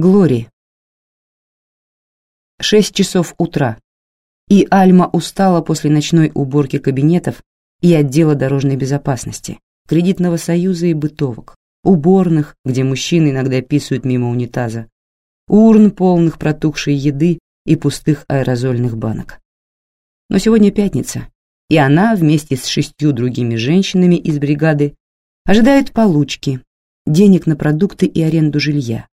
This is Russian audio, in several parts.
Глори. Шесть часов утра, и Альма устала после ночной уборки кабинетов и отдела дорожной безопасности, кредитного союза и бытовок, уборных, где мужчины иногда писают мимо унитаза, урн, полных протухшей еды и пустых аэрозольных банок. Но сегодня пятница, и она вместе с шестью другими женщинами из бригады ожидает получки, денег на продукты и аренду жилья,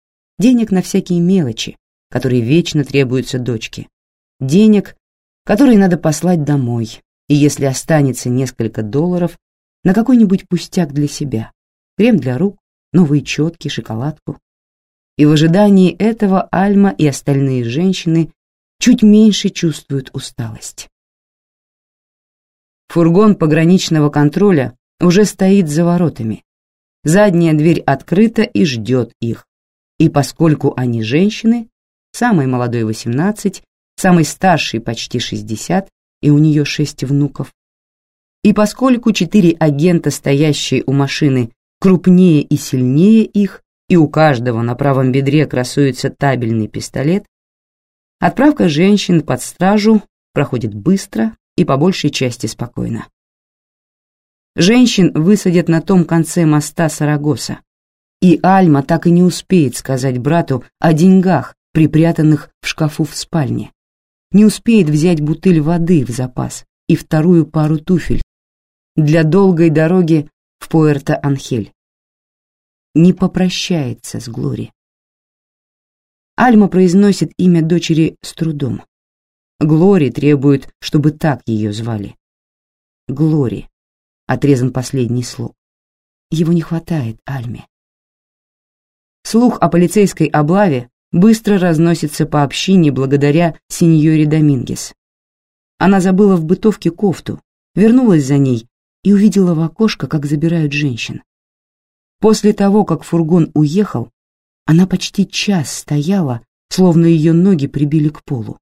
денег на всякие мелочи, которые вечно требуются дочке, денег, которые надо послать домой, и если останется несколько долларов, на какой-нибудь пустяк для себя, крем для рук, новые четки, шоколадку. И в ожидании этого Альма и остальные женщины чуть меньше чувствуют усталость. Фургон пограничного контроля уже стоит за воротами. Задняя дверь открыта и ждет их. И поскольку они женщины, самой молодой 18, самой старшей почти 60, и у нее шесть внуков, и поскольку четыре агента, стоящие у машины, крупнее и сильнее их, и у каждого на правом бедре красуется табельный пистолет, отправка женщин под стражу проходит быстро и по большей части спокойно. Женщин высадят на том конце моста Сарагоса, и Альма так и не успеет сказать брату о деньгах, припрятанных в шкафу в спальне, не успеет взять бутыль воды в запас и вторую пару туфель, для долгой дороги в Пуэрто-Анхель. Не попрощается с Глори. Альма произносит имя дочери с трудом. Глори требует, чтобы так ее звали. Глори. Отрезан последний слог. Его не хватает Альме. Слух о полицейской облаве быстро разносится по общине благодаря сеньоре Домингес. Она забыла в бытовке кофту, вернулась за ней и увидела в окошко, как забирают женщин. После того, как фургон уехал, она почти час стояла, словно ее ноги прибили к полу.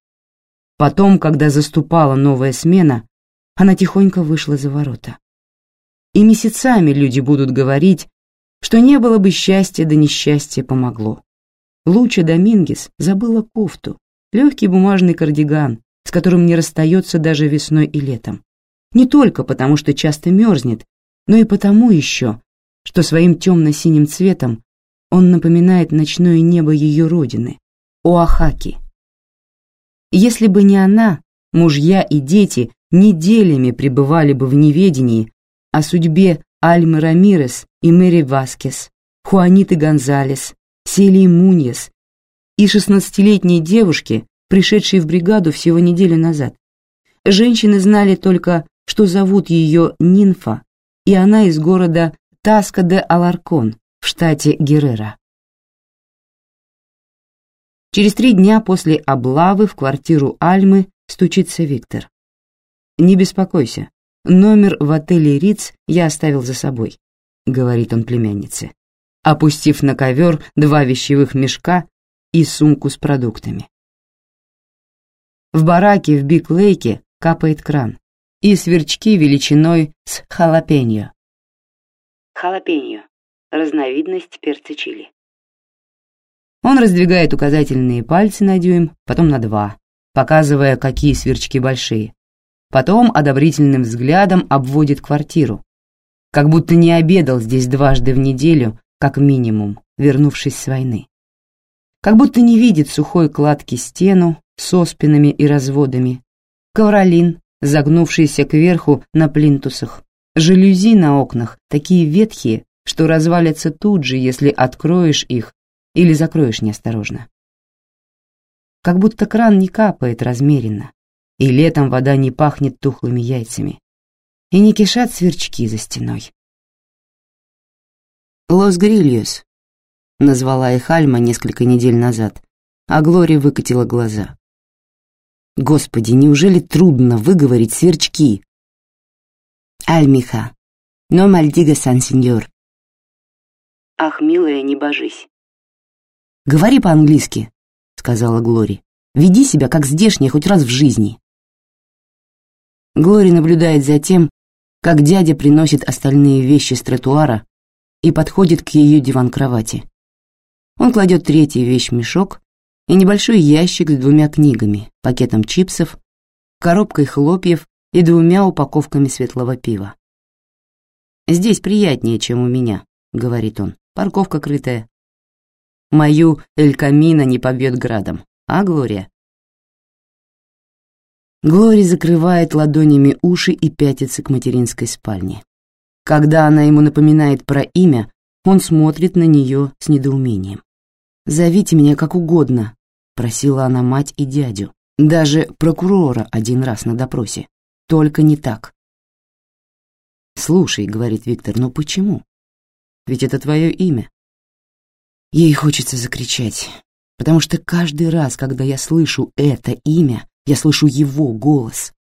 Потом, когда заступала новая смена, она тихонько вышла за ворота. И месяцами люди будут говорить, что не было бы счастья, да несчастье помогло. Луча Домингес забыла кофту, легкий бумажный кардиган, с которым не расстается даже весной и летом. Не только потому, что часто мерзнет, но и потому еще, что своим темно-синим цветом он напоминает ночное небо ее родины, Оахаки. Если бы не она, мужья и дети неделями пребывали бы в неведении о судьбе Альмы Рамирес и Мэри Васкес, Хуаниты Гонзалес, Селии Муньес и шестнадцатилетней девушки, пришедшей в бригаду всего неделю назад. Женщины знали только что зовут ее Нинфа, и она из города Таска-де-Аларкон в штате Геррера. Через три дня после облавы в квартиру Альмы стучится Виктор. «Не беспокойся, номер в отеле Риц я оставил за собой», — говорит он племяннице, опустив на ковер два вещевых мешка и сумку с продуктами. В бараке в Биг-Лейке капает кран и сверчки величиной с халапеньо. Халапеньо – разновидность перца чили. Он раздвигает указательные пальцы на дюйм, потом на два, показывая, какие сверчки большие. Потом одобрительным взглядом обводит квартиру, как будто не обедал здесь дважды в неделю, как минимум, вернувшись с войны. Как будто не видит сухой кладки стену с оспинами и разводами, ковролин, загнувшиеся кверху на плинтусах. Жалюзи на окнах такие ветхие, что развалятся тут же, если откроешь их или закроешь неосторожно. Как будто кран не капает размеренно, и летом вода не пахнет тухлыми яйцами, и не кишат сверчки за стеной. «Лос Грильос», — назвала их Альма несколько недель назад, а Глория выкатила глаза. Господи, неужели трудно выговорить сверчки? Альмиха, но мальдига сан сеньор. Ах, милая, не божись. Говори по-английски, сказала Глори. Веди себя как здешняя хоть раз в жизни. Глори наблюдает за тем, как дядя приносит остальные вещи с тротуара и подходит к ее диван-кровати. Он кладет третий вещь в мешок и небольшой ящик с двумя книгами, пакетом чипсов, коробкой хлопьев и двумя упаковками светлого пива. «Здесь приятнее, чем у меня», — говорит он. «Парковка крытая. Мою Эль Камино не побьет градом, а Глория?» Глори закрывает ладонями уши и пятится к материнской спальне. Когда она ему напоминает про имя, он смотрит на нее с недоумением. «Зовите меня как угодно», — просила она мать и дядю, даже прокурора один раз на допросе. «Только не так». «Слушай», — говорит Виктор, — «но почему? Ведь это твое имя». Ей хочется закричать, потому что каждый раз, когда я слышу это имя, я слышу его голос.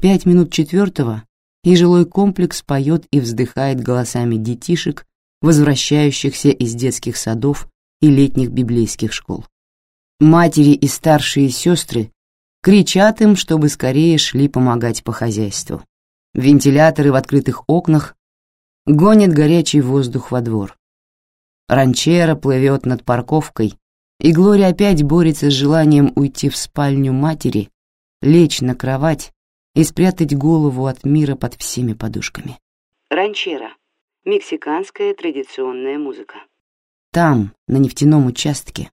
Пять минут четвертого, и жилой комплекс поет и вздыхает голосами детишек, возвращающихся из детских садов и летних библейских школ. Матери и старшие сестры кричат им, чтобы скорее шли помогать по хозяйству. Вентиляторы в открытых окнах гонят горячий воздух во двор. Ранчера плывет над парковкой, и Глория опять борется с желанием уйти в спальню матери, лечь на кровать и спрятать голову от мира под всеми подушками. Ранчера мексиканская традиционная музыка. Там, на нефтяном участке,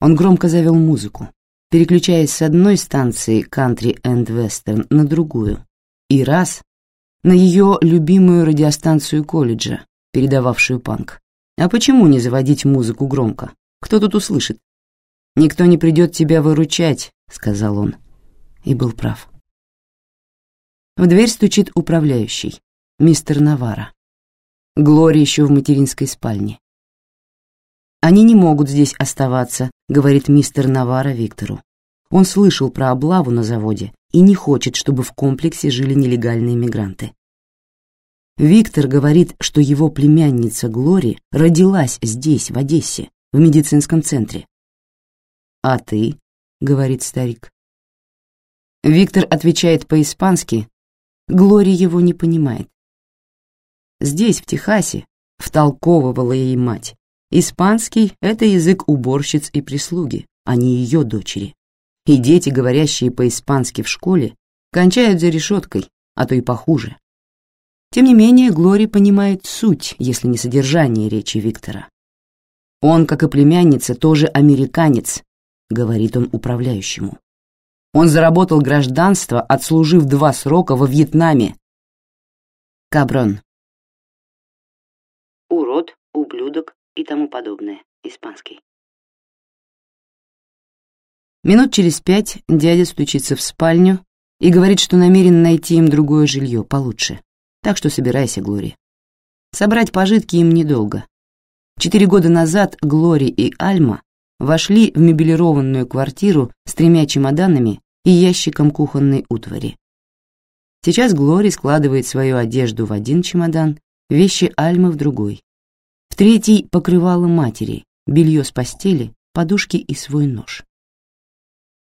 он громко завел музыку, переключаясь с одной станции кантри энд вестерн на другую, и раз на ее любимую радиостанцию колледжа, передававшую панк. А почему не заводить музыку громко? Кто тут услышит? Никто не придет тебя выручать, сказал он, и был прав. В дверь стучит управляющий, мистер Навара. Глория еще в материнской спальне. «Они не могут здесь оставаться», — говорит мистер Навара Виктору. Он слышал про облаву на заводе и не хочет, чтобы в комплексе жили нелегальные мигранты. Виктор говорит, что его племянница Глори родилась здесь, в Одессе, в медицинском центре. «А ты?» — говорит старик. Виктор отвечает по-испански. Глори его не понимает. Здесь, в Техасе, втолковывала ей мать. Испанский — это язык уборщиц и прислуги, а не ее дочери. И дети, говорящие по-испански в школе, кончают за решеткой, а то и похуже. Тем не менее, Глори понимает суть, если не содержание речи Виктора. Он, как и племянница, тоже американец, говорит он управляющему. Он заработал гражданство, отслужив два срока во Вьетнаме. Каброн, урод, ублюдок и тому подобное, испанский. Минут через пять дядя стучится в спальню и говорит, что намерен найти им другое жилье получше. Так что собирайся, Глори. Собрать пожитки им недолго. Четыре года назад Глори и Альма вошли в мебелированную квартиру с тремя чемоданами и ящиком кухонной утвари. Сейчас Глори складывает свою одежду в один чемодан вещи Альмы в другой. В третий — покрывало матери, белье с постели, подушки и свой нож.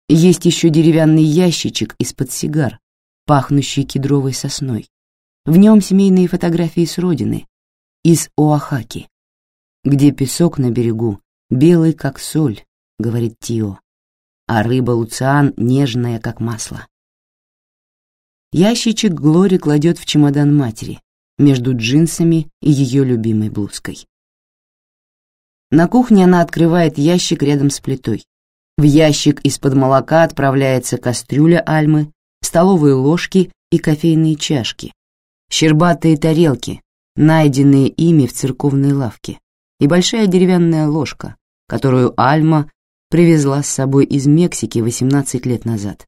Есть еще деревянный ящичек из-под сигар, пахнущий кедровой сосной. В нем семейные фотографии с родины, из Оахаки, где песок на берегу белый, как соль, говорит Тио, а рыба луциан нежная, как масло. Ящичек Глори кладет в чемодан матери, между джинсами и ее любимой блузкой. На кухне она открывает ящик рядом с плитой. В ящик из-под молока отправляется кастрюля альмы, столовые ложки и кофейные чашки, щербатые тарелки, найденные ими в церковной лавке, и большая деревянная ложка, которую Альма привезла с собой из Мексики 18 лет назад.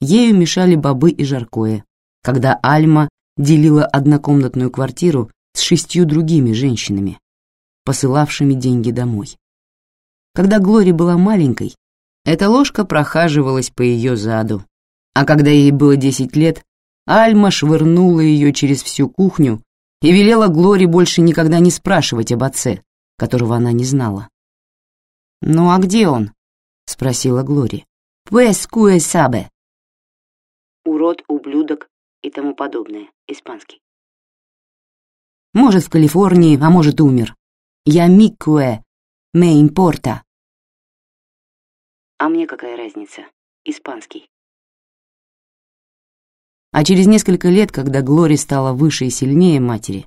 Ею мешали бобы и жаркое, когда Альма делила однокомнатную квартиру с шестью другими женщинами, посылавшими деньги домой. Когда Глори была маленькой, эта ложка прохаживалась по ее заду, а когда ей было десять лет, Альма швырнула ее через всю кухню и велела Глори больше никогда не спрашивать об отце, которого она не знала. «Ну а где он?» — спросила Глори. «Пуэс куэ сабе». Урод, ублюдок и тому подобное, испанский. Может, в Калифорнии, а может, умер. Я Миккуэ, ме импорта. А мне какая разница? Испанский. А через несколько лет, когда Глори стала выше и сильнее матери,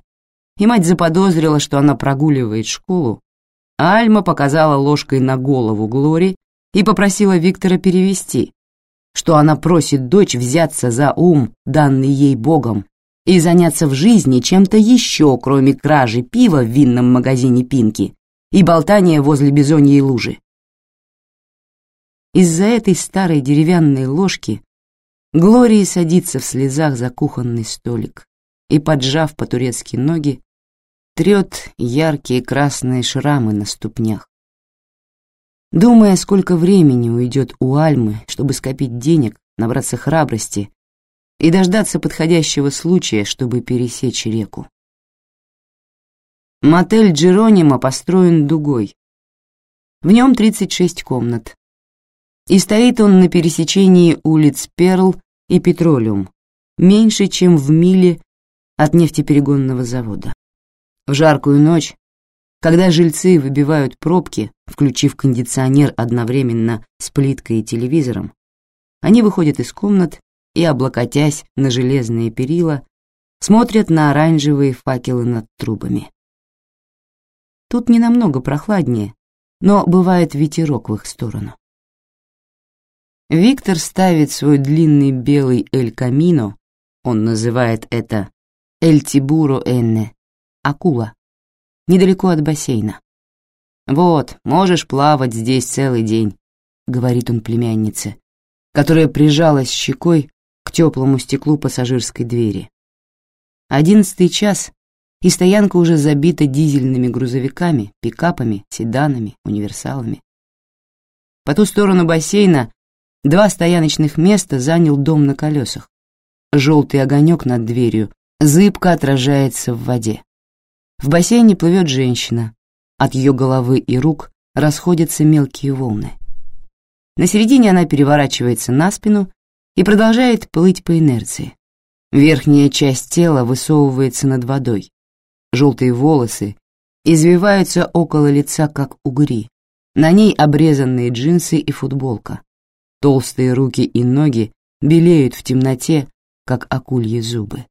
и мать заподозрила, что она прогуливает школу, Альма показала ложкой на голову Глори и попросила Виктора перевести, что она просит дочь взяться за ум, данный ей Богом, и заняться в жизни чем-то еще, кроме кражи пива в винном магазине Пинки и болтания возле бизоньей лужи. Из-за этой старой деревянной ложки Глория садится в слезах за кухонный столик и, поджав по-турецки ноги, трет яркие красные шрамы на ступнях. Думая, сколько времени уйдет у Альмы, чтобы скопить денег, набраться храбрости и дождаться подходящего случая, чтобы пересечь реку. Мотель Джеронима построен дугой. В нем 36 комнат. И стоит он на пересечении улиц Перл и Петролиум, меньше, чем в миле от нефтеперегонного завода. В жаркую ночь когда жильцы выбивают пробки, включив кондиционер одновременно с плиткой и телевизором, они выходят из комнат и, облокотясь на железные перила, смотрят на оранжевые факелы над трубами. Тут не намного прохладнее, но бывает ветерок в их сторону. Виктор ставит свой длинный белый Эль Камино, он называет это Эль Тибуро Энне, акула, недалеко от бассейна. «Вот, можешь плавать здесь целый день», — говорит он племяннице, которая прижалась щекой к теплому стеклу пассажирской двери. Одиннадцатый час, и стоянка уже забита дизельными грузовиками, пикапами, седанами, универсалами. По ту сторону бассейна два стояночных места занял дом на колесах. Желтый огонек над дверью зыбко отражается в воде. В бассейне плывет женщина. От ее головы и рук расходятся мелкие волны. На середине она переворачивается на спину и продолжает плыть по инерции. Верхняя часть тела высовывается над водой. Желтые волосы извиваются около лица, как угри. На ней обрезанные джинсы и футболка. Толстые руки и ноги белеют в темноте, как акульи зубы.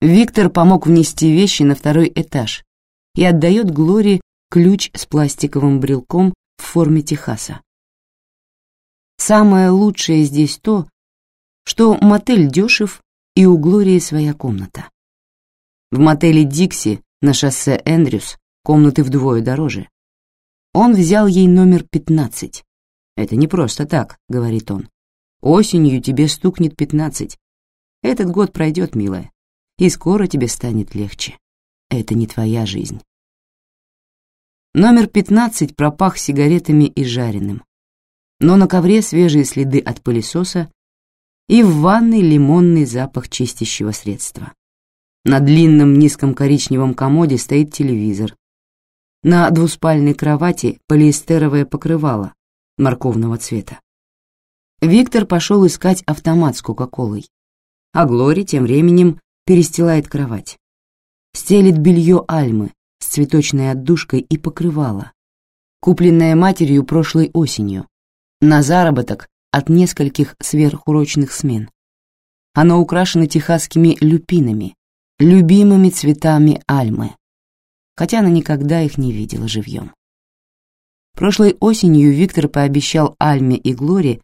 Виктор помог внести вещи на второй этаж и отдает Глории ключ с пластиковым брелком в форме Техаса. Самое лучшее здесь то, что мотель дешев и у Глории своя комната. В мотеле «Дикси» на шоссе Эндрюс комнаты вдвое дороже. Он взял ей номер 15. «Это не просто так», — говорит он. «Осенью тебе стукнет 15. Этот год пройдет, милая и скоро тебе станет легче. Это не твоя жизнь. Номер 15 пропах сигаретами и жареным, но на ковре свежие следы от пылесоса и в ванной лимонный запах чистящего средства. На длинном низком коричневом комоде стоит телевизор. На двуспальной кровати полиэстеровое покрывало морковного цвета. Виктор пошел искать автомат с Кока-Колой, а Глори тем временем перестилает кровать. Стелит белье Альмы с цветочной отдушкой и покрывало, купленное матерью прошлой осенью, на заработок от нескольких сверхурочных смен. Оно украшено техасскими люпинами, любимыми цветами Альмы, хотя она никогда их не видела живьем. Прошлой осенью Виктор пообещал Альме и Глоре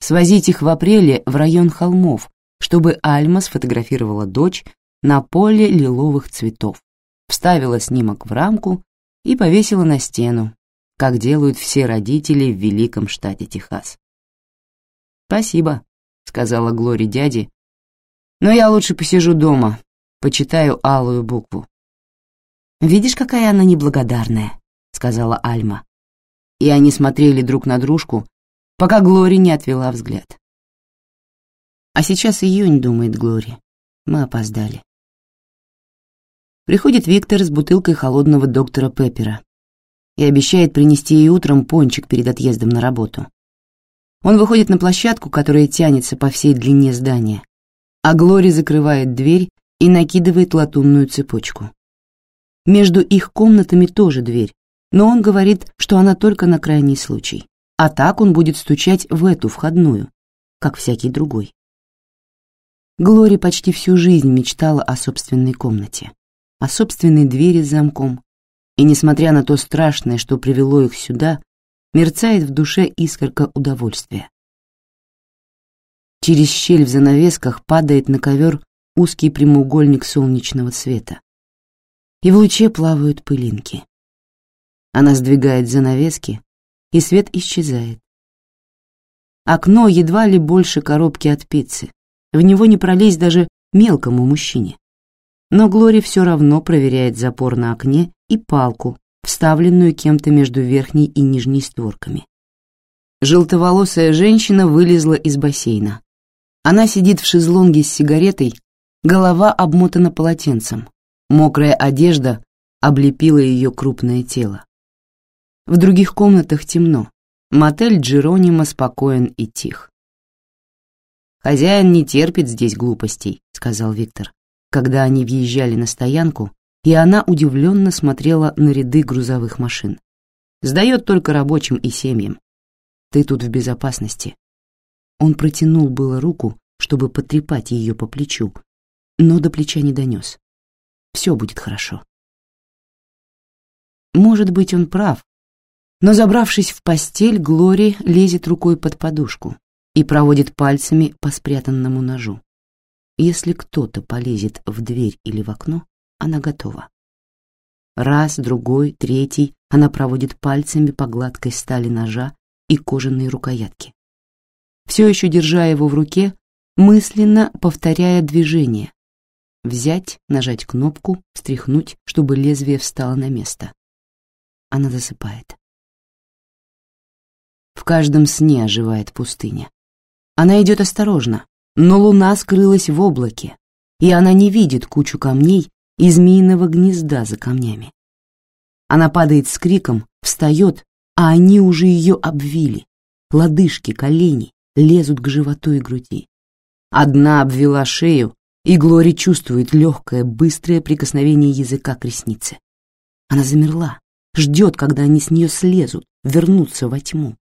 свозить их в апреле в район холмов, чтобы Альма сфотографировала дочь на поле лиловых цветов, вставила снимок в рамку и повесила на стену, как делают все родители в великом штате Техас. «Спасибо», — сказала Глори дяде, «но я лучше посижу дома, почитаю алую букву». «Видишь, какая она неблагодарная», — сказала Альма. И они смотрели друг на дружку, пока Глори не отвела взгляд. А сейчас июнь, думает Глори. Мы опоздали. Приходит Виктор с бутылкой холодного доктора Пеппера и обещает принести ей утром пончик перед отъездом на работу. Он выходит на площадку, которая тянется по всей длине здания, а Глори закрывает дверь и накидывает латунную цепочку. Между их комнатами тоже дверь, но он говорит, что она только на крайний случай. А так он будет стучать в эту входную, как всякий другой. Глори почти всю жизнь мечтала о собственной комнате, о собственной двери с замком, и, несмотря на то страшное, что привело их сюда, мерцает в душе искорка удовольствия. Через щель в занавесках падает на ковер узкий прямоугольник солнечного света, и в луче плавают пылинки. Она сдвигает занавески, и свет исчезает. Окно едва ли больше коробки от пиццы, в него не пролезть даже мелкому мужчине. Но Глори все равно проверяет запор на окне и палку, вставленную кем-то между верхней и нижней створками. Желтоволосая женщина вылезла из бассейна. Она сидит в шезлонге с сигаретой, голова обмотана полотенцем. Мокрая одежда облепила ее крупное тело. В других комнатах темно. Мотель Джеронима спокоен и тих. «Хозяин не терпит здесь глупостей», — сказал Виктор, когда они въезжали на стоянку, и она удивленно смотрела на ряды грузовых машин. «Сдает только рабочим и семьям. Ты тут в безопасности». Он протянул было руку, чтобы потрепать ее по плечу, но до плеча не донес. «Все будет хорошо». Может быть, он прав, но, забравшись в постель, Глори лезет рукой под подушку и проводит пальцами по спрятанному ножу. Если кто-то полезет в дверь или в окно, она готова. Раз, другой, третий она проводит пальцами по гладкой стали ножа и кожаной рукоятки. Все еще держа его в руке, мысленно повторяя движение. Взять, нажать кнопку, встряхнуть, чтобы лезвие встало на место. Она засыпает. В каждом сне оживает пустыня. Она идет осторожно, но луна скрылась в облаке, и она не видит кучу камней и змеиного гнезда за камнями. Она падает с криком, встает, а они уже ее обвили. Лодыжки, колени лезут к животу и груди. Одна обвела шею, и Глори чувствует легкое, быстрое прикосновение языка к реснице. Она замерла, ждет, когда они с нее слезут, вернутся во тьму.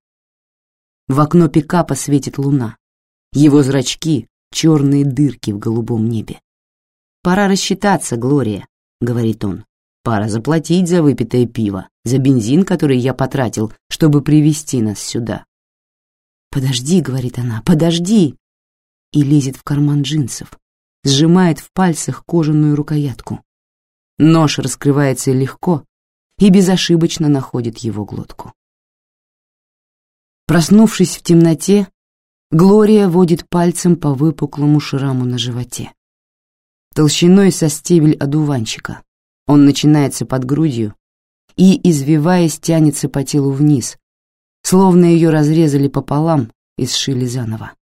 В окно пикапа светит луна. Его зрачки — черные дырки в голубом небе. «Пора рассчитаться, Глория», — говорит он. «Пора заплатить за выпитое пиво, за бензин, который я потратил, чтобы привести нас сюда». «Подожди», — говорит она, — «подожди!» И лезет в карман джинсов, сжимает в пальцах кожаную рукоятку. Нож раскрывается легко и безошибочно находит его глотку. Проснувшись в темноте, Глория водит пальцем по выпуклому шраму на животе. Толщиной со стебель одуванчика. Он начинается под грудью и, извиваясь, тянется по телу вниз, словно ее разрезали пополам и сшили заново.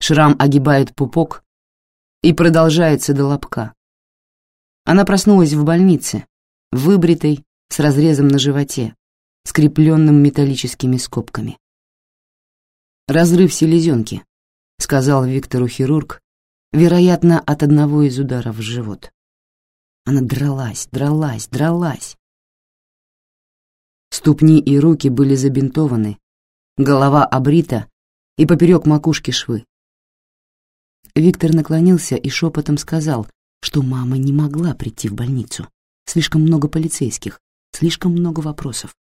Шрам огибает пупок и продолжается до лобка. Она проснулась в больнице, выбритой, с разрезом на животе, скрепленным металлическими скобками. «Разрыв селезенки», — сказал Виктору хирург, вероятно, от одного из ударов в живот. Она дралась, дралась, дралась. Ступни и руки были забинтованы, голова обрита и поперек макушки швы. Виктор наклонился и шепотом сказал, что мама не могла прийти в больницу. Слишком много полицейских, слишком много вопросов.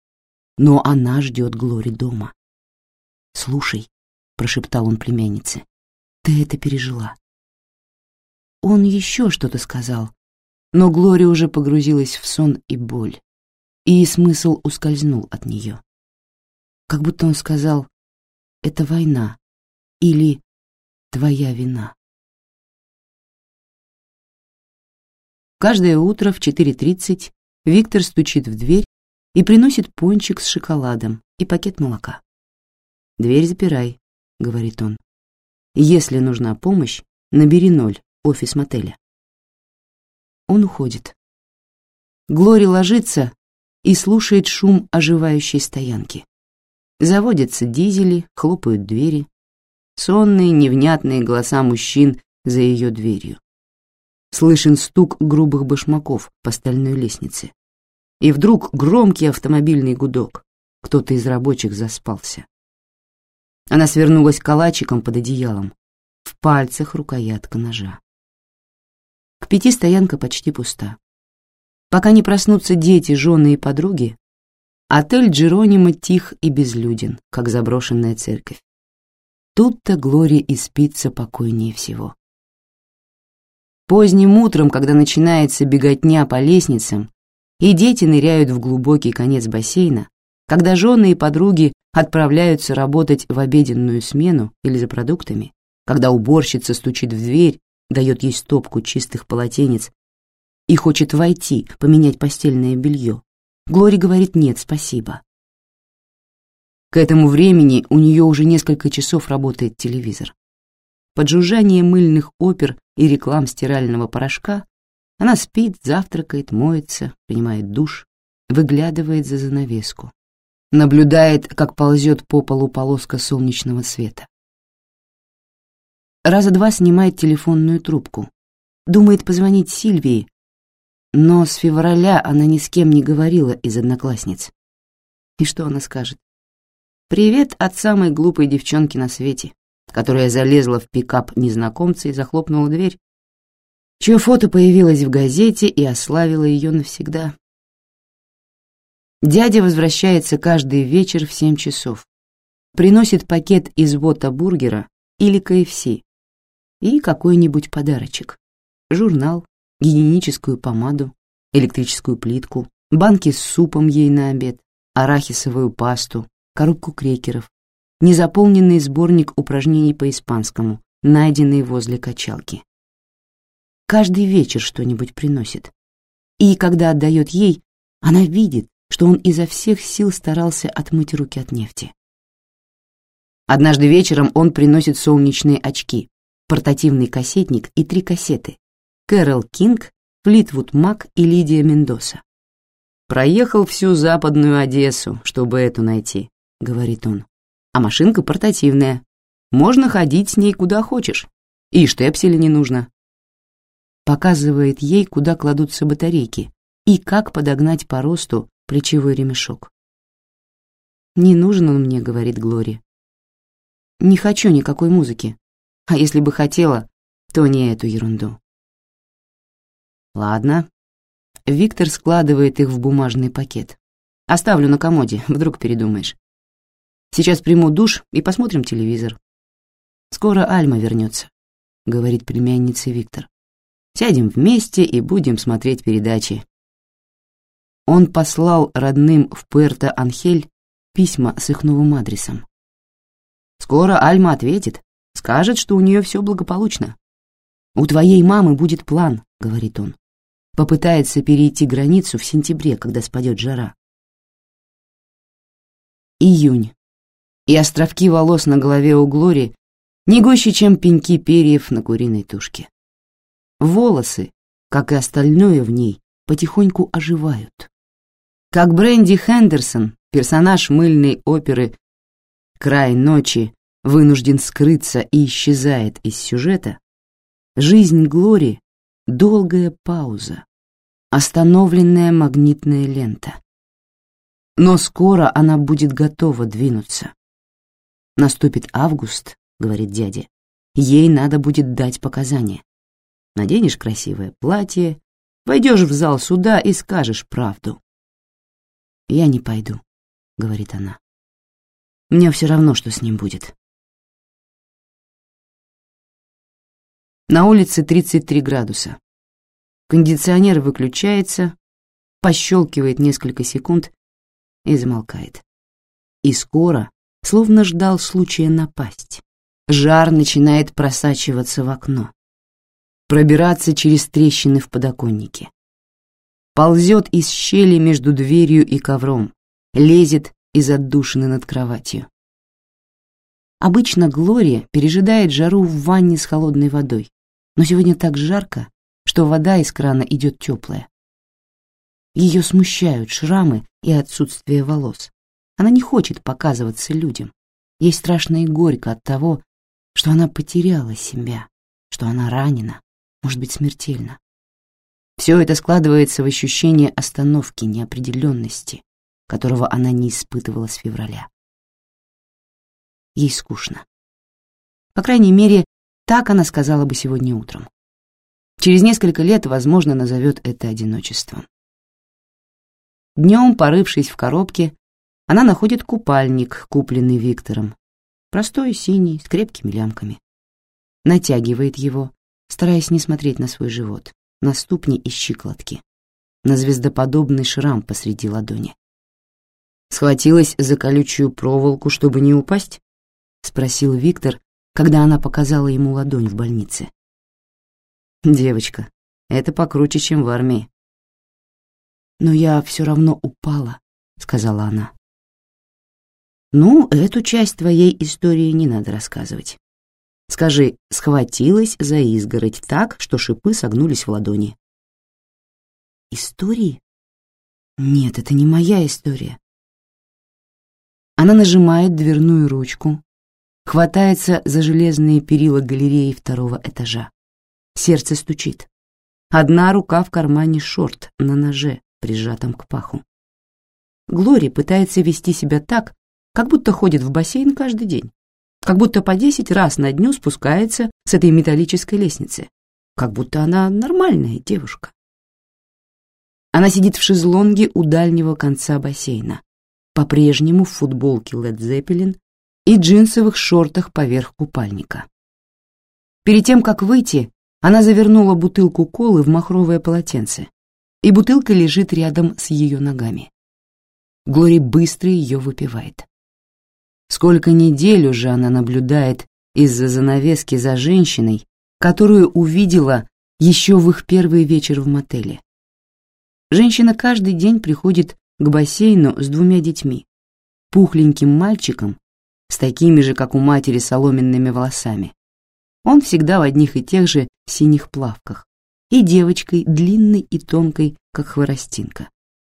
Но она ждет Глори дома. «Слушай», прошептал он племяннице. Ты это пережила. Он еще что-то сказал, но Глория уже погрузилась в сон и боль, и смысл ускользнул от нее. Как будто он сказал «это война» или «твоя вина». Каждое утро в 4.30 Виктор стучит в дверь и приносит пончик с шоколадом и пакет молока. «Дверь запирай», — говорит он. «Если нужна помощь, набери ноль, офис мотеля». Он уходит. Глори ложится и слушает шум оживающей стоянки. Заводятся дизели, хлопают двери. Сонные, невнятные голоса мужчин за ее дверью. Слышен стук грубых башмаков по стальной лестнице. И вдруг громкий автомобильный гудок. Кто-то из рабочих заспался. Она свернулась калачиком под одеялом. В пальцах рукоятка ножа. К пяти стоянка почти пуста. Пока не проснутся дети, жены и подруги, отель Джеронима тих и безлюден, как заброшенная церковь. Тут-то Глория и спится покойнее всего. Поздним утром, когда начинается беготня по лестницам, и дети ныряют в глубокий конец бассейна, когда жены и подруги отправляются работать в обеденную смену или за продуктами, когда уборщица стучит в дверь, дает ей стопку чистых полотенец и хочет войти, поменять постельное белье, Глори говорит «нет, спасибо». К этому времени у нее уже несколько часов работает телевизор. Под жужжание мыльных опер и реклам стирального порошка она спит, завтракает, моется, принимает душ, выглядывает за занавеску, наблюдает, как ползет по полу полоска солнечного света. Раза два снимает телефонную трубку, думает позвонить Сильвии, но с февраля она ни с кем не говорила из одноклассниц. И что она скажет? «Привет от самой глупой девчонки на свете», которая залезла в пикап незнакомца и захлопнула дверь, чье фото появилось в газете и ославило ее навсегда. Дядя возвращается каждый вечер в семь часов, приносит пакет из бота бургера или КФС и какой-нибудь подарочек, журнал, гигиеническую помаду, электрическую плитку, банки с супом ей на обед, арахисовую пасту, коробку крекеров, незаполненный сборник упражнений по испанскому, найденный возле качалки. Каждый вечер что-нибудь приносит. И когда отдает ей, она видит, что он изо всех сил старался отмыть руки от нефти. Однажды вечером он приносит солнечные очки, портативный кассетник и три кассеты. Кэрол Кинг, Флитвуд Мак и Лидия Мендоса. «Проехал всю западную Одессу, чтобы эту найти», — говорит он а машинка портативная. Можно ходить с ней куда хочешь. И штепселя не нужно. Показывает ей, куда кладутся батарейки и как подогнать по росту плечевой ремешок. «Не нужен он мне», — говорит Глори. «Не хочу никакой музыки. А если бы хотела, то не эту ерунду». «Ладно». Виктор складывает их в бумажный пакет. «Оставлю на комоде, вдруг передумаешь. Сейчас приму душ и посмотрим телевизор. Скоро Альма вернется, говорит племянница Виктор. Сядем вместе и будем смотреть передачи. Он послал родным в Пуэрто-Анхель письма с их новым адресом. Скоро Альма ответит, скажет, что у нее все благополучно. «У твоей мамы будет план», — говорит он. Попытается перейти границу в сентябре, когда спадет жара. Июнь и островки волос на голове у Глори не гуще, чем пеньки перьев на куриной тушке. Волосы, как и остальное в ней, потихоньку оживают. Как Бренди Хендерсон, персонаж мыльной оперы «Край ночи», вынужден скрыться и исчезает из сюжета, жизнь Глори — долгая пауза, остановленная магнитная лента. Но скоро она будет готова двинуться. Наступит август, говорит дядя. Ей надо будет дать показания. Наденешь красивое платье, войдешь в зал суда и скажешь правду. Я не пойду, говорит она. Мне все равно, что с ним будет. На улице 33 градуса. Кондиционер выключается, пощелкивает несколько секунд и замолкает. И скоро словно ждал случая напасть. Жар начинает просачиваться в окно, пробираться через трещины в подоконнике. Ползет из щели между дверью и ковром, лезет из отдушины над кроватью. Обычно Глория пережидает жару в ванне с холодной водой, но сегодня так жарко, что вода из крана идет теплая. Ее смущают шрамы и отсутствие волос. Она не хочет показываться людям. Ей страшно и горько от того, что она потеряла себя, что она ранена, может быть, смертельно. Все это складывается в ощущение остановки, неопределенности, которого она не испытывала с февраля. Ей скучно. По крайней мере, так она сказала бы сегодня утром. Через несколько лет, возможно, назовет это одиночеством. Днем, порывшись в коробке, она находит купальник, купленный Виктором. Простой, синий, с крепкими лямками. Натягивает его, стараясь не смотреть на свой живот, на ступни и щиколотки, на звездоподобный шрам посреди ладони. Схватилась за колючую проволоку, чтобы не упасть? — спросил Виктор, когда она показала ему ладонь в больнице. «Девочка, это покруче, чем в армии». «Но я все равно упала», — сказала она. «Ну, эту часть твоей истории не надо рассказывать. Скажи, схватилась за изгородь так, что шипы согнулись в ладони». «Истории? Нет, это не моя история». Она нажимает дверную ручку, хватается за железные перила галереи второго этажа. Сердце стучит. Одна рука в кармане шорт на ноже, прижатом к паху. Глори пытается вести себя так, как будто ходит в бассейн каждый день, как будто по десять раз на дню спускается с этой металлической лестницы, как будто она нормальная девушка. Она сидит в шезлонге у дальнего конца бассейна, по-прежнему в футболке Led Zeppelin и джинсовых шортах поверх купальника. Перед тем, как выйти, она завернула бутылку колы в махровое полотенце, и бутылка лежит рядом с ее ногами. Глори быстро ее выпивает. Сколько недель уже она наблюдает из-за занавески за женщиной, которую увидела еще в их первый вечер в мотеле. Женщина каждый день приходит к бассейну с двумя детьми, пухленьким мальчиком с такими же, как у матери, соломенными волосами. Он всегда в одних и тех же синих плавках, и девочкой длинной и тонкой, как хворостинка.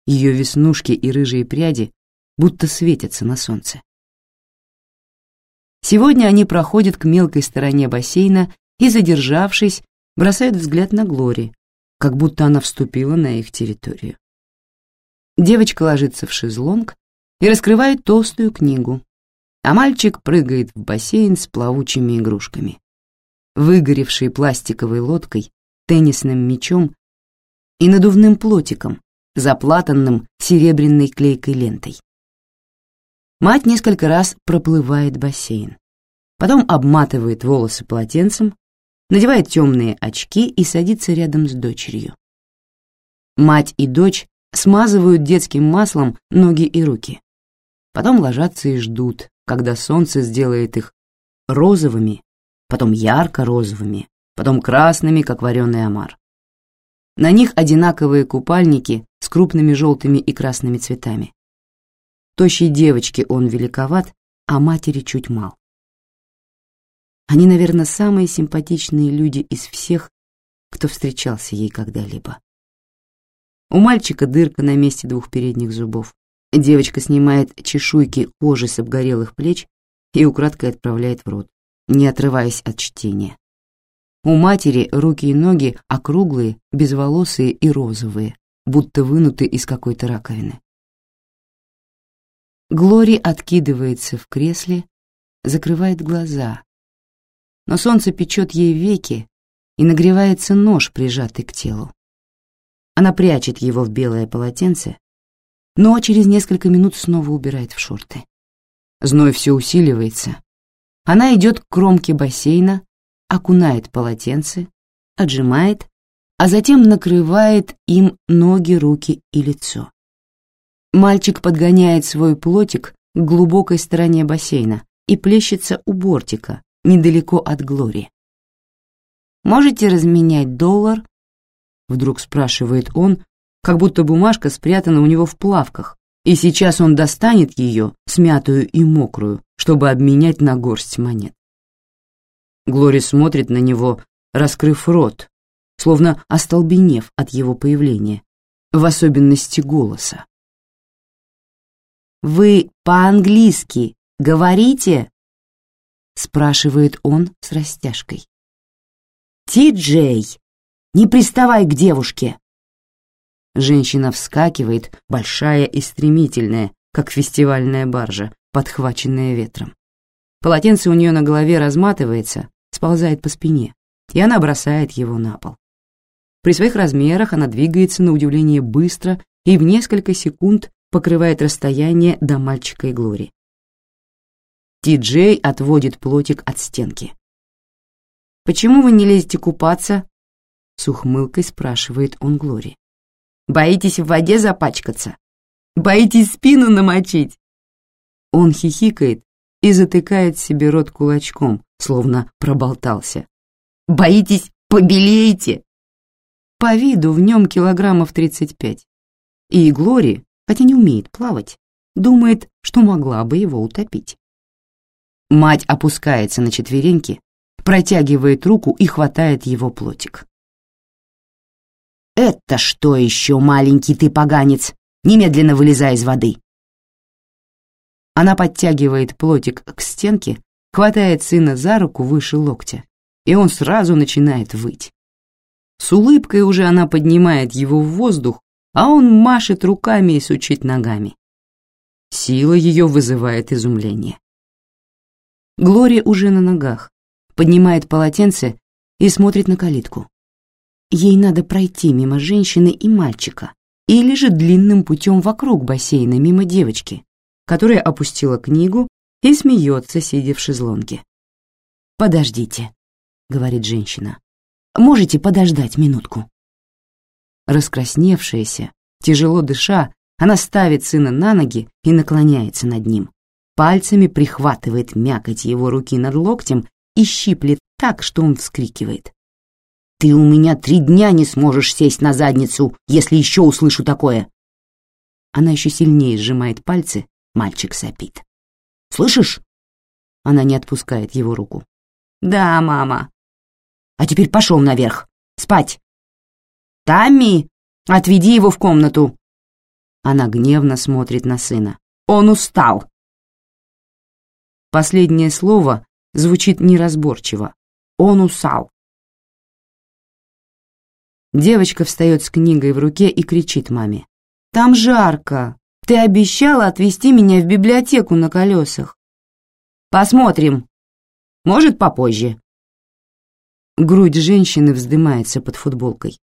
Ее веснушки и рыжие пряди будто светятся на солнце. Сегодня они проходят к мелкой стороне бассейна и, задержавшись, бросают взгляд на Глори, как будто она вступила на их территорию. Девочка ложится в шезлонг и раскрывает толстую книгу, а мальчик прыгает в бассейн с плавучими игрушками. Выгоревшей пластиковой лодкой, теннисным мячом и надувным плотиком, заплатанным серебряной клейкой лентой. Мать несколько раз проплывает бассейн, потом обматывает волосы полотенцем, надевает темные очки и садится рядом с дочерью. Мать и дочь смазывают детским маслом ноги и руки. Потом ложатся и ждут, когда солнце сделает их розовыми, потом ярко-розовыми, потом красными, как вареный омар. На них одинаковые купальники с крупными желтыми и красными цветами. Тощей девочке он великоват, а матери чуть мал. Они, наверное, самые симпатичные люди из всех, кто встречался ей когда-либо. У мальчика дырка на месте двух передних зубов. Девочка снимает чешуйки кожи с обгорелых плеч и украдкой отправляет в рот, не отрываясь от чтения. У матери руки и ноги округлые, безволосые и розовые, будто вынуты из какой-то раковины. Глори откидывается в кресле, закрывает глаза. Но солнце печет ей веки, и нагревается нож, прижатый к телу. Она прячет его в белое полотенце, но через несколько минут снова убирает в шорты. Зной все усиливается. Она идет к кромке бассейна, окунает полотенце, отжимает, а затем накрывает им ноги, руки и лицо. Мальчик подгоняет свой плотик к глубокой стороне бассейна и плещется у бортика, недалеко от Глори. «Можете разменять доллар?» Вдруг спрашивает он, как будто бумажка спрятана у него в плавках, и сейчас он достанет ее, смятую и мокрую, чтобы обменять на горсть монет. Глори смотрит на него, раскрыв рот, словно остолбенев от его появления, в особенности голоса. «Вы по-английски говорите?» — спрашивает он с растяжкой. «Ти-Джей, Не приставай к девушке!» Женщина вскакивает, большая и стремительная, как фестивальная баржа, подхваченная ветром. Полотенце у нее на голове разматывается, сползает по спине, и она бросает его на пол. При своих размерах она двигается на удивление быстро и в несколько секунд покрывает расстояние до мальчика и Глори. Ти-Джей отводит плотик от стенки. «Почему вы не лезете купаться?» С ухмылкой спрашивает он Глори. «Боитесь в воде запачкаться? Боитесь спину намочить?» Он хихикает и затыкает себе рот кулачком, словно проболтался. «Боитесь, побелеете?» По виду в нем килограммов тридцать пять. И Глори, хотя не умеет плавать, думает, что могла бы его утопить. Мать опускается на четвереньки, протягивает руку и хватает его плотик. «Это что еще, маленький ты поганец? Немедленно вылезай из воды!» Она подтягивает плотик к стенке, хватает сына за руку выше локтя, и он сразу начинает выть. С улыбкой уже она поднимает его в воздух, а он машет руками и сучит ногами. Сила ее вызывает изумление. Глория уже на ногах, поднимает полотенце и смотрит на калитку. Ей надо пройти мимо женщины и мальчика или же длинным путем вокруг бассейна мимо девочки, которая опустила книгу и смеется, сидя в шезлонге. «Подождите», — говорит женщина. «Можете подождать минутку?» Раскрасневшаяся, тяжело дыша, она ставит сына на ноги и наклоняется над ним пальцами прихватывает мякоть его руки над локтем и щиплет так, что он вскрикивает. «Ты у меня три дня не сможешь сесть на задницу, если еще услышу такое!» Она еще сильнее сжимает пальцы, мальчик сопит. «Слышишь?» Она не отпускает его руку. «Да, мама». «А теперь пошел наверх. Спать!» «Тамми, отведи его в комнату!» Она гневно смотрит на сына. «Он устал!» Последнее слово звучит неразборчиво. Он усал. Девочка встает с книгой в руке и кричит маме. «Там жарко! Ты обещала отвезти меня в библиотеку на колесах!» «Посмотрим! Может, попозже!» Грудь женщины вздымается под футболкой.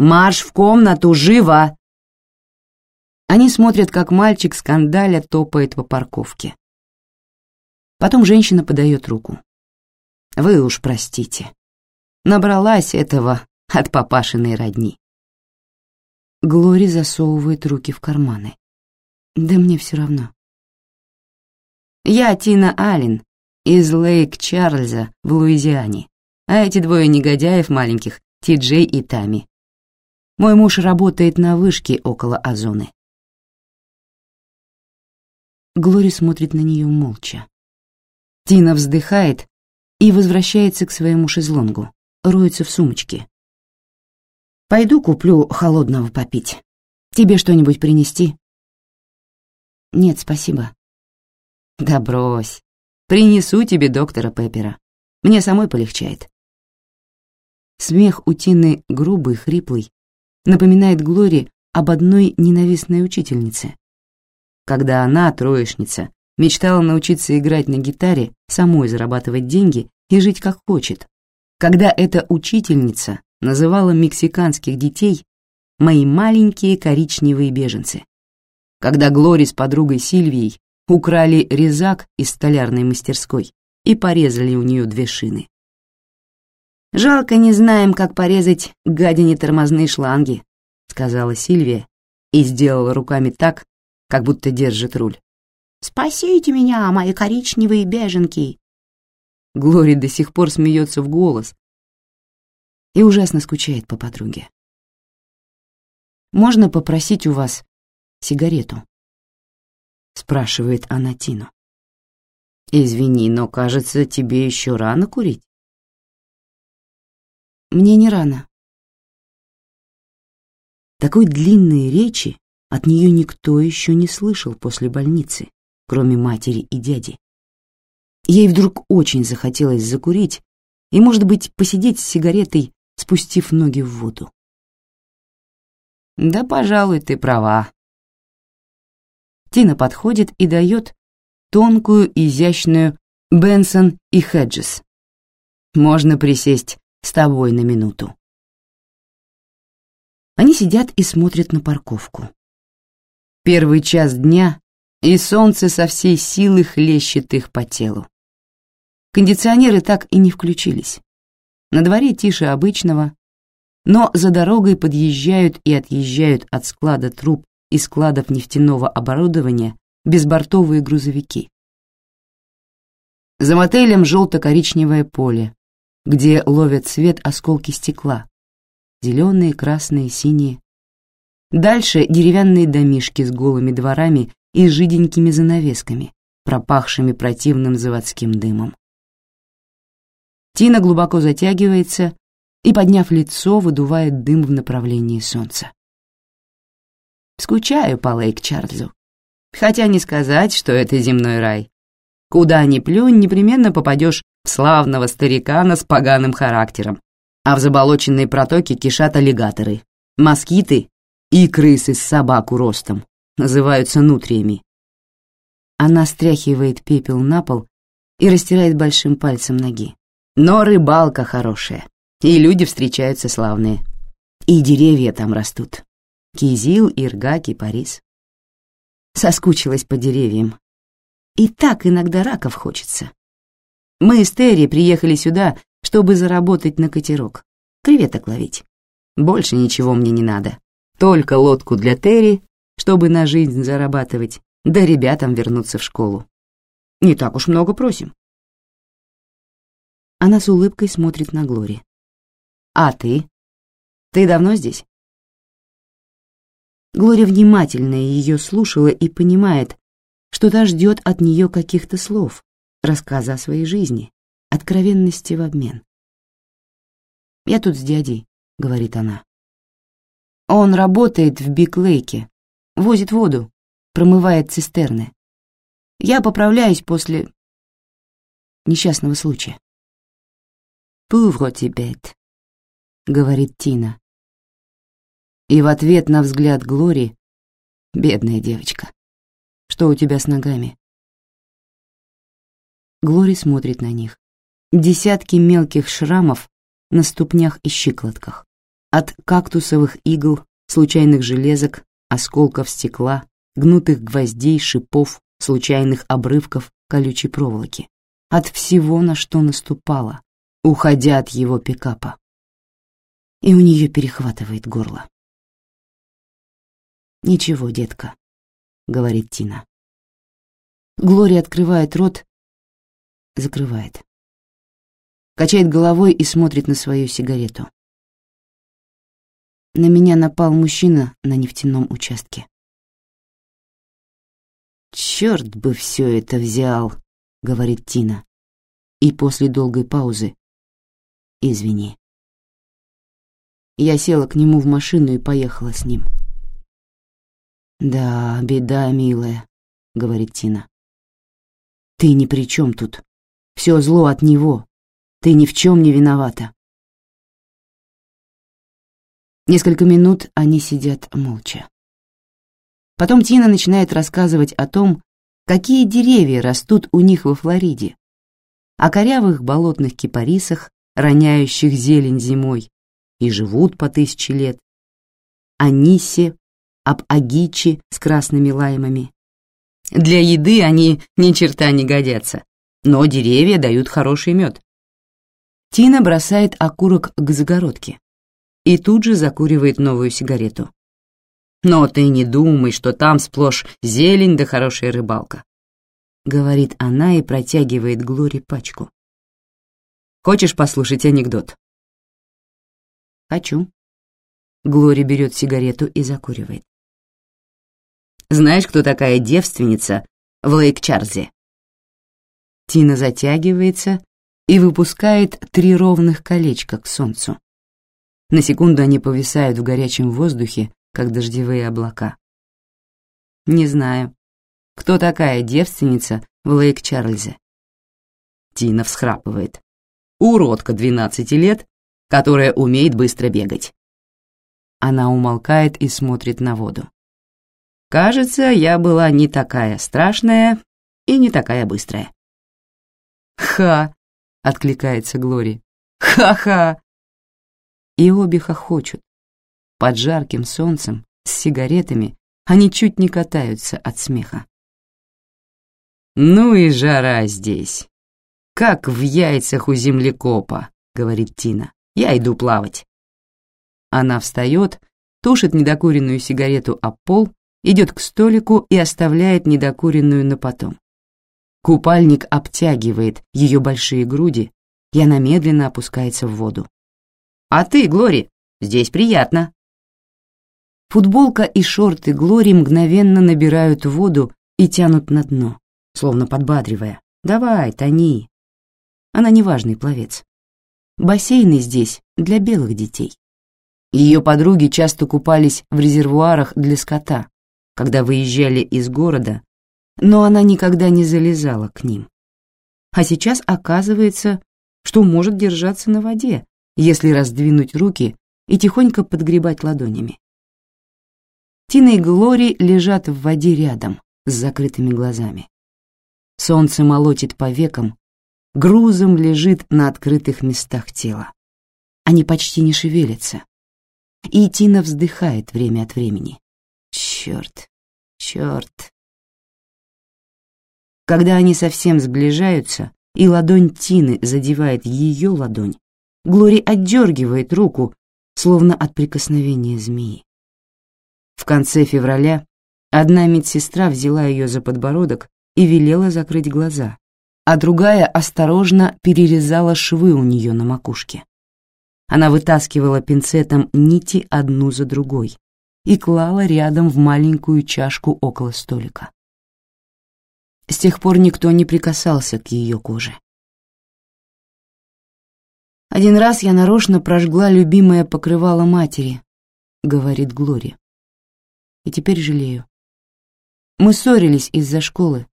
«Марш в комнату, живо!» Они смотрят, как мальчик скандаля топает по парковке. Потом женщина подает руку. «Вы уж простите. Набралась этого от папашиной родни». Глори засовывает руки в карманы. «Да мне все равно». «Я Тина Аллен из Лейк-Чарльза в Луизиане, а эти двое негодяев маленьких, Ти-Джей и Тами. Мой муж работает на вышке около Озоны». Глори смотрит на нее молча. Тина вздыхает и возвращается к своему шезлонгу, роется в сумочке. «Пойду куплю холодного попить. Тебе что-нибудь принести?» «Нет, спасибо». «Да брось. Принесу тебе доктора Пеппера. Мне самой полегчает». Смех у Тины грубый, хриплый, напоминает Глори об одной ненавистной учительнице. Когда она, троечница, мечтала научиться играть на гитаре, самой зарабатывать деньги и жить как хочет. Когда эта учительница называла мексиканских детей «мои маленькие коричневые беженцы». Когда Глори с подругой Сильвией украли резак из столярной мастерской и порезали у нее две шины. «Жалко, не знаем, как порезать гадине тормозные шланги», сказала Сильвия и сделала руками так, как будто держит руль. Спасите меня, мои коричневые беженки!» Глори до сих пор смеется в голос и ужасно скучает по подруге. «Можно попросить у вас сигарету?» — спрашивает она Тину. «Извини, но, кажется, тебе еще рано курить». «Мне не рано». Такой длинной речи от нее никто еще не слышал после больницы кроме матери и дяди. Ей вдруг очень захотелось закурить и, может быть, посидеть с сигаретой спустив ноги в воду. «Да, пожалуй, ты права». Тина подходит и дает тонкую, изящную Бенсон и Хеджес. «Можно присесть с тобой на минуту». Они сидят и смотрят на парковку. Первый час дня, и солнце со всей силы хлещет их по телу. Кондиционеры так и не включились. На дворе тише обычного, но за дорогой подъезжают и отъезжают от склада труб и складов нефтяного оборудования безбортовые грузовики. За мотелем желто-коричневое поле, где ловят свет осколки стекла. Зеленые, красные, синие. Дальше деревянные домишки с голыми дворами и жиденькими занавесками, пропахшими противным заводским дымом. Тина глубоко затягивается и, подняв лицо, выдувает дым в направлении солнца. Скучаю по Лейк-Чарльзу. Хотя не сказать, что это земной рай. Куда ни плюнь, непременно попадешь славного старикана с поганым характером, а в заболоченные протоки кишат аллигаторы, москиты и крысы с собаку ростом, называются нутриями. Она стряхивает пепел на пол и растирает большим пальцем ноги. Но рыбалка хорошая, и люди встречаются славные. И деревья там растут. Кизил, Ирга, Кипарис. Соскучилась по деревьям. И так иногда раков хочется. Мы с Терри приехали сюда, чтобы заработать на катерок, креветок ловить. Больше ничего мне не надо. Только лодку для Терри, чтобы на жизнь зарабатывать, да ребятам вернуться в школу. Не так уж много просим. Она с улыбкой смотрит на Глори. «А ты? Ты давно здесь?» Глория внимательно ее слушала и понимает, что та ждет от нее каких-то слов, рассказа о своей жизни, откровенности в обмен. «Я тут с дядей», — говорит она. «Он работает в Биг-Лейке, возит воду, промывает цистерны. Я поправляюсь после несчастного случая». «Pauvre 'tite bête», — говорит Тина. И в ответ на взгляд Глори, «Бедная девочка, что у тебя с ногами?» Глори смотрит на них. Десятки мелких шрамов на ступнях и щиколотках. От кактусовых игл, случайных железок, осколков стекла, гнутых гвоздей, шипов, случайных обрывков колючей проволоки. От всего, на что наступала, уходя от его пикапа. И у нее перехватывает горло. «Ничего, детка», — говорит Тина. Глория открывает рот, закрывает. Качает головой и смотрит на свою сигарету. На меня напал мужчина на нефтяном участке. «Черт бы все это взял», — говорит Тина. И после долгой паузы «Извини». Я села к нему в машину и поехала с ним. «Да, беда, милая», — говорит Тина. «Ты ни при чем тут. Все зло от него. Ты ни в чем не виновата». Несколько минут они сидят молча. Потом Тина начинает рассказывать о том, какие деревья растут у них во Флориде, о корявых болотных кипарисах, роняющих зелень зимой, и живут по тысяче лет, о нисе, об агичи с красными лаймами. Для еды они ни черта не годятся, но деревья дают хороший мед. Тина бросает окурок к загородке и тут же закуривает новую сигарету. Но ты не думай, что там сплошь зелень да хорошая рыбалка. Говорит она и протягивает Глори пачку. Хочешь послушать анекдот? Хочу. Глори берет сигарету и закуривает. Знаешь, кто такая девственница в Лейк-Чарзе? Тина затягивается и выпускает три ровных колечка к солнцу. На секунду они повисают в горячем воздухе, как дождевые облака. Не знаю, кто такая девственница в Лейк-Чарльзе. Тина всхрапывает. Уродка 12 лет которая умеет быстро бегать. Она умолкает и смотрит на воду. Кажется, я была не такая страшная и не такая быстрая. «Ха!» — откликается Глори. «Ха-ха!» И обе хохочут. Под жарким солнцем, с сигаретами, они чуть не катаются от смеха. «Ну и жара здесь. Как в яйцах у землекопа», — говорит Тина. «Я иду плавать». Она встает, тушит недокуренную сигарету об пол, идет к столику и оставляет недокуренную на потом. Купальник обтягивает ее большие груди, и она медленно опускается в воду. «А ты, Глори, здесь приятно». Футболка и шорты Глори мгновенно набирают воду и тянут на дно, словно подбадривая. «Давай, тони». Она неважный пловец. Бассейны здесь для белых детей. Ее подруги часто купались в резервуарах для скота, когда выезжали из города, но она никогда не залезала к ним. А сейчас оказывается, что может держаться на воде, если раздвинуть руки и тихонько подгребать ладонями. Тина и Глори лежат в воде рядом, с закрытыми глазами. Солнце молотит по векам, грузом лежит на открытых местах тела. Они почти не шевелятся, и Тина вздыхает время от времени. Черт, черт. Когда они совсем сближаются, и ладонь Тины задевает ее ладонь, Глори отдергивает руку, словно от прикосновения змеи. В конце февраля одна медсестра взяла ее за подбородок и велела закрыть глаза, а другая осторожно перерезала швы у нее на макушке. Она вытаскивала пинцетом нити одну за другой и клала рядом в маленькую чашку около столика. С тех пор никто не прикасался к ее коже. «Один раз я нарочно прожгла любимое покрывало матери», — говорит Глория. «И теперь жалею. Мы ссорились из-за школы.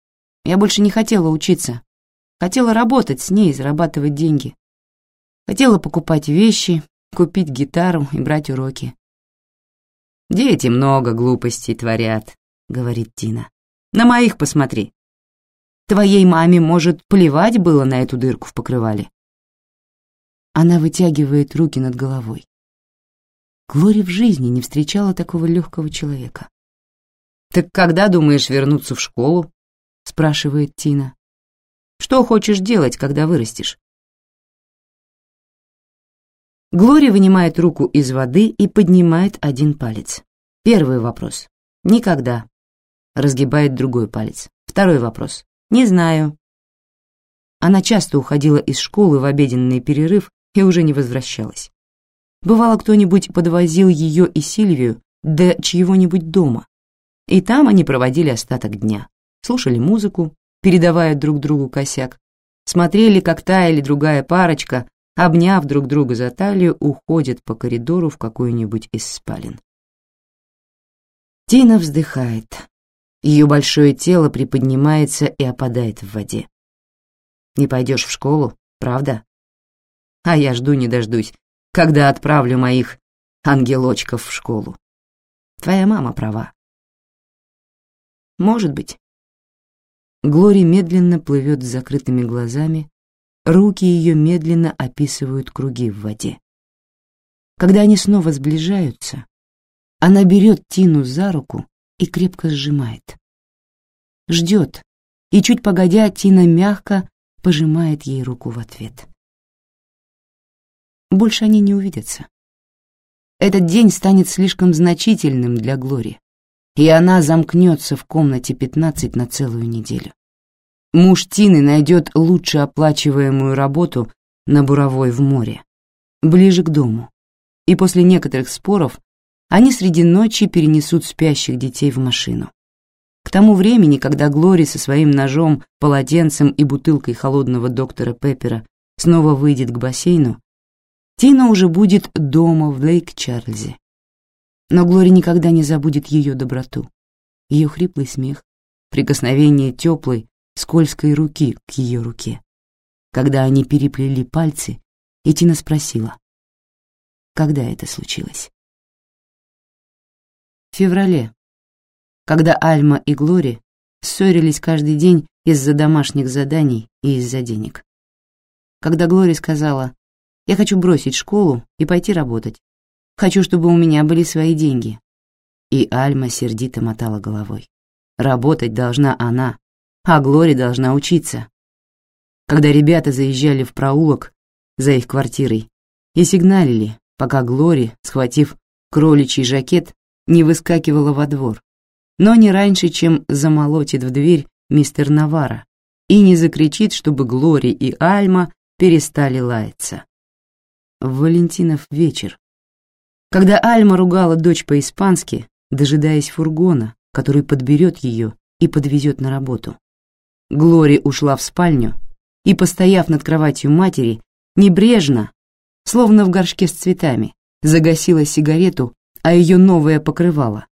Я больше не хотела учиться. Хотела работать с ней, зарабатывать деньги. Хотела покупать вещи, купить гитару и брать уроки. «Дети много глупостей творят», — говорит Тина. «На моих посмотри. Твоей маме, может, плевать было на эту дырку в покрывале?» Она вытягивает руки над головой. Глори в жизни не встречала такого легкого человека. «Так когда думаешь вернуться в школу?» — спрашивает Тина. «Что хочешь делать, когда вырастешь?» Глория вынимает руку из воды и поднимает один палец. Первый вопрос. Никогда. Разгибает другой палец. Второй вопрос. Не знаю. Она часто уходила из школы в обеденный перерыв и уже не возвращалась. Бывало, кто-нибудь подвозил ее и Сильвию до чьего-нибудь дома, и там они проводили остаток дня, слушали музыку, передавая друг другу косяк, смотрели, как та или другая парочка обняв друг друга за талию, уходят по коридору в какую-нибудь из спален. Тина вздыхает. Ее большое тело приподнимается и опадает в воде. Не пойдешь в школу, правда? А я жду не дождусь, когда отправлю моих ангелочков в школу. Твоя мама права. Может быть. Глори медленно плывет с закрытыми глазами, Руки ее медленно описывают круги в воде. Когда они снова сближаются, она берет Тину за руку и крепко сжимает. Ждет, и чуть погодя, Тина мягко пожимает ей руку в ответ. Больше они не увидятся. Этот день станет слишком значительным для Глори, и она замкнется в комнате 15 на целую неделю. Муж Тины найдет лучше оплачиваемую работу на буровой в море, ближе к дому. И после некоторых споров они среди ночи перенесут спящих детей в машину. К тому времени, когда Глори со своим ножом, полотенцем и бутылкой холодного доктора Пеппера снова выйдет к бассейну, Тина уже будет дома в Лейк-Чарльзе. Но Глори никогда не забудет ее доброту, ее хриплый смех, прикосновение теплой, скользкой руки к ее руке. Когда они переплели пальцы, и Тина спросила, когда это случилось. Феврале, когда Альма и Глори ссорились каждый день из-за домашних заданий и из-за денег. Когда Глори сказала, «Я хочу бросить школу и пойти работать. Хочу, чтобы у меня были свои деньги». И Альма сердито мотала головой. Работать должна она, а Глори должна учиться. Когда ребята заезжали в проулок за их квартирой и сигналили, пока Глори, схватив кроличий жакет, не выскакивала во двор, но не раньше, чем замолотит в дверь мистер Навара и не закричит, чтобы Глори и Альма перестали лаяться. Валентинов вечер, когда Альма ругала дочь по-испански, дожидаясь фургона, который подберет ее и подвезет на работу. Глори ушла в спальню и, постояв над кроватью матери, небрежно, словно в горшке с цветами, загасила сигарету, а ее новое покрывало.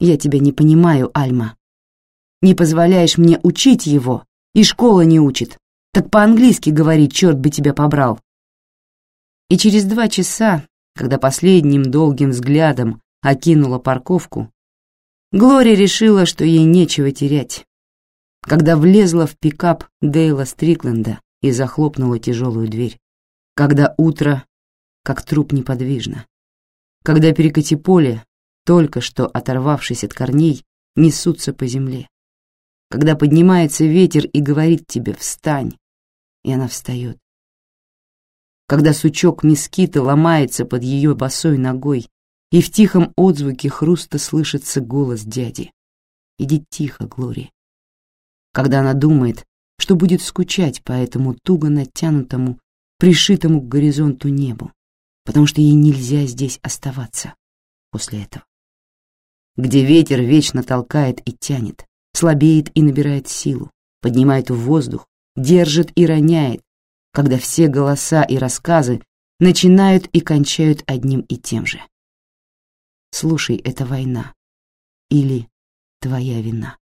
«Я тебя не понимаю, Альма. Не позволяешь мне учить его, и школа не учит. Так по-английски говори, черт бы тебя побрал». И через два часа, когда последним долгим взглядом окинула парковку, Глория решила, что ей нечего терять. Когда влезла в пикап Дейла Стрикленда и захлопнула тяжелую дверь. Когда утро, как труп неподвижно. Когда перекати поле, только что оторвавшись от корней, несутся по земле. Когда поднимается ветер и говорит тебе «встань», и она встает. Когда сучок мескита ломается под ее босой ногой, и в тихом отзвуке хруста слышится голос дяди. «Иди тихо, Глория». Когда она думает, что будет скучать по этому туго натянутому, пришитому к горизонту небу, потому что ей нельзя здесь оставаться после этого. Где ветер вечно толкает и тянет, слабеет и набирает силу, поднимает в воздух, держит и роняет, когда все голоса и рассказы начинают и кончают одним и тем же. Слушай, это война или твоя вина.